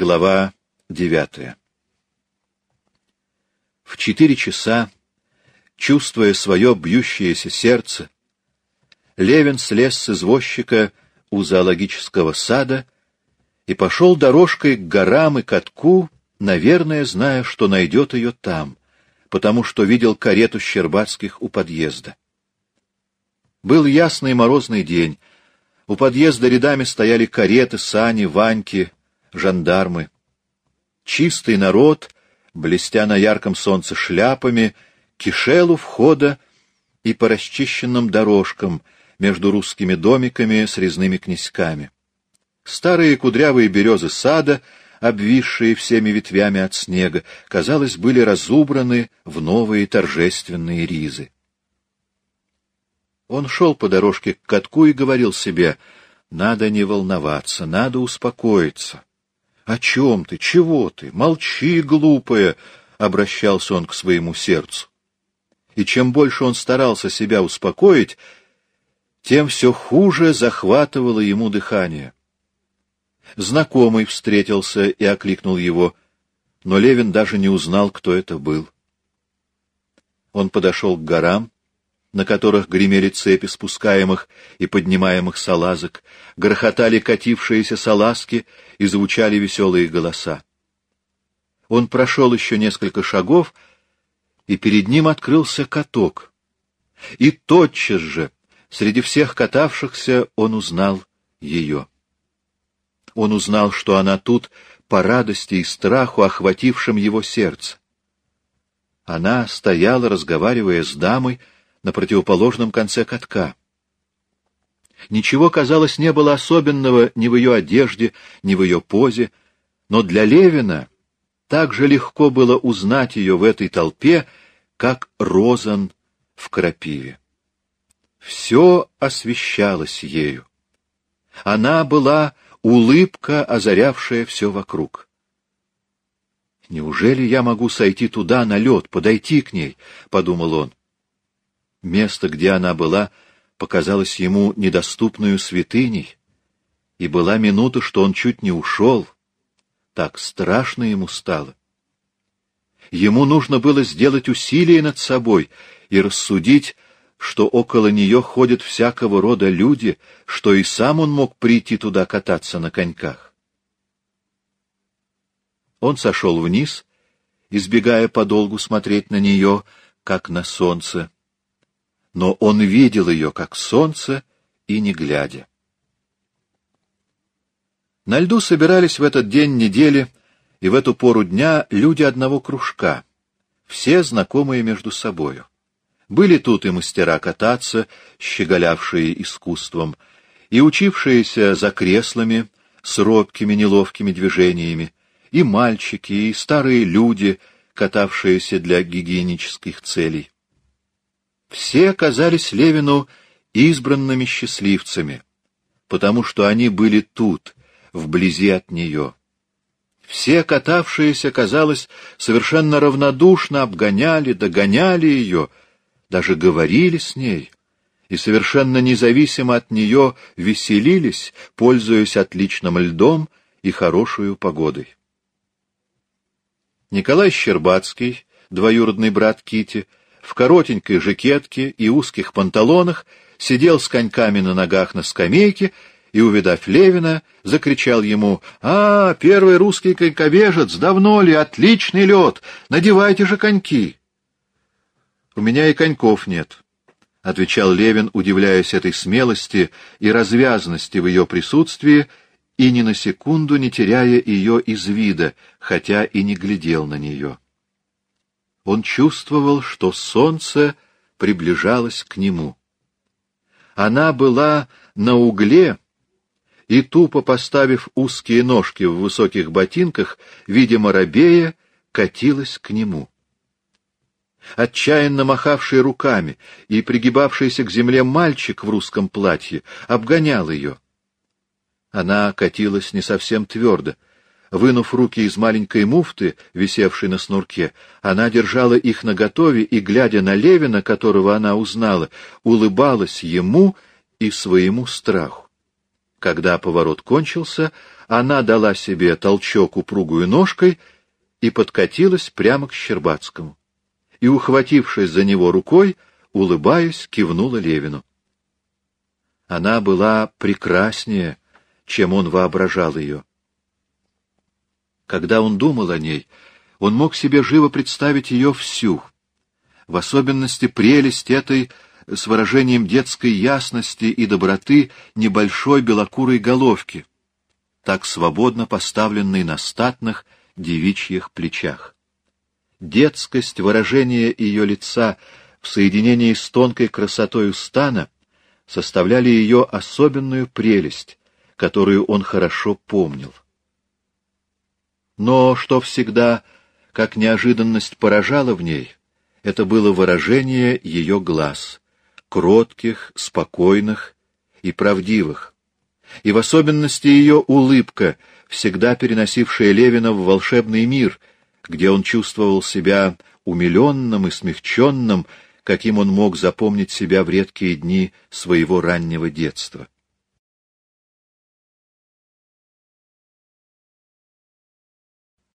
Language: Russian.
Глава девятая В четыре часа, чувствуя свое бьющееся сердце, Левин слез с извозчика у зоологического сада и пошел дорожкой к горам и катку, наверное, зная, что найдет ее там, потому что видел карету Щербатских у подъезда. Был ясный морозный день. У подъезда рядами стояли кареты, сани, ваньки, жандармы. Чистый народ, блестя на ярком солнце шляпами, кишел у входа и по расчищенным дорожкам между русскими домиками с резными князьками. Старые кудрявые березы сада, обвисшие всеми ветвями от снега, казалось, были разубраны в новые торжественные ризы. Он шел по дорожке к катку и говорил себе, «Надо не волноваться, надо успокоиться. «О чем ты? Чего ты? Молчи, глупая!» — обращался он к своему сердцу. И чем больше он старался себя успокоить, тем все хуже захватывало ему дыхание. Знакомый встретился и окликнул его, но Левин даже не узнал, кто это был. Он подошел к горам, на которых гремели цепи спускаемых и поднимаемых салазок, грохотали катившиеся салазки и звучали веселые голоса. Он прошел еще несколько шагов, и перед ним открылся каток. И тотчас же, среди всех катавшихся, он узнал ее. Он узнал, что она тут по радости и страху, охватившим его сердце. Она стояла, разговаривая с дамой, на противоположном конце катка. Ничего, казалось, не было особенного ни в ее одежде, ни в ее позе, но для Левина так же легко было узнать ее в этой толпе, как розан в крапиве. Все освещалось ею. Она была улыбка, озарявшая все вокруг. «Неужели я могу сойти туда на лед, подойти к ней?» — подумал он. Место, где она была, показалось ему недоступную святыней, и была минута, что он чуть не ушел. Так страшно ему стало. Ему нужно было сделать усилие над собой и рассудить, что около нее ходят всякого рода люди, что и сам он мог прийти туда кататься на коньках. Он сошел вниз, избегая подолгу смотреть на нее, как на солнце но он видел ее, как солнце, и не глядя. На льду собирались в этот день недели и в эту пору дня люди одного кружка, все знакомые между собою. Были тут и мастера кататься, щеголявшие искусством, и учившиеся за креслами с робкими неловкими движениями, и мальчики, и старые люди, катавшиеся для гигиенических целей. Все казались Левину избранными счастливцами, потому что они были тут, вблизи от нее. Все катавшиеся, казалось, совершенно равнодушно обгоняли, догоняли ее, даже говорили с ней, и совершенно независимо от нее веселились, пользуясь отличным льдом и хорошую погодой. Николай Щербацкий, двоюродный брат Кити, в коротенькой жакетке и узких панталонах, сидел с коньками на ногах на скамейке и, увидав Левина, закричал ему «А, первый русский коньковежец, давно ли? Отличный лед! Надевайте же коньки!» «У меня и коньков нет», — отвечал Левин, удивляясь этой смелости и развязности в ее присутствии, и ни на секунду не теряя ее из вида, хотя и не глядел на нее он чувствовал, что солнце приближалось к нему. Она была на угле и, тупо поставив узкие ножки в высоких ботинках, видимо, робея, катилась к нему. Отчаянно махавший руками и пригибавшийся к земле мальчик в русском платье обгонял ее. Она катилась не совсем твердо, Вынув руки из маленькой муфты, висевшей на снурке, она держала их наготове и, глядя на Левина, которого она узнала, улыбалась ему и своему страху. Когда поворот кончился, она дала себе толчок упругую ножкой и подкатилась прямо к Щербацкому. И, ухватившись за него рукой, улыбаясь, кивнула Левину. Она была прекраснее, чем он воображал ее. Когда он думал о ней, он мог себе живо представить ее всю, в особенности прелесть этой с выражением детской ясности и доброты небольшой белокурой головки, так свободно поставленной на статных девичьих плечах. Детскость выражения ее лица в соединении с тонкой красотой стана составляли ее особенную прелесть, которую он хорошо помнил. Но что всегда, как неожиданность поражало в ней, это было выражение ее глаз, кротких, спокойных и правдивых, и в особенности ее улыбка, всегда переносившая Левина в волшебный мир, где он чувствовал себя умиленным и смягченным, каким он мог запомнить себя в редкие дни своего раннего детства.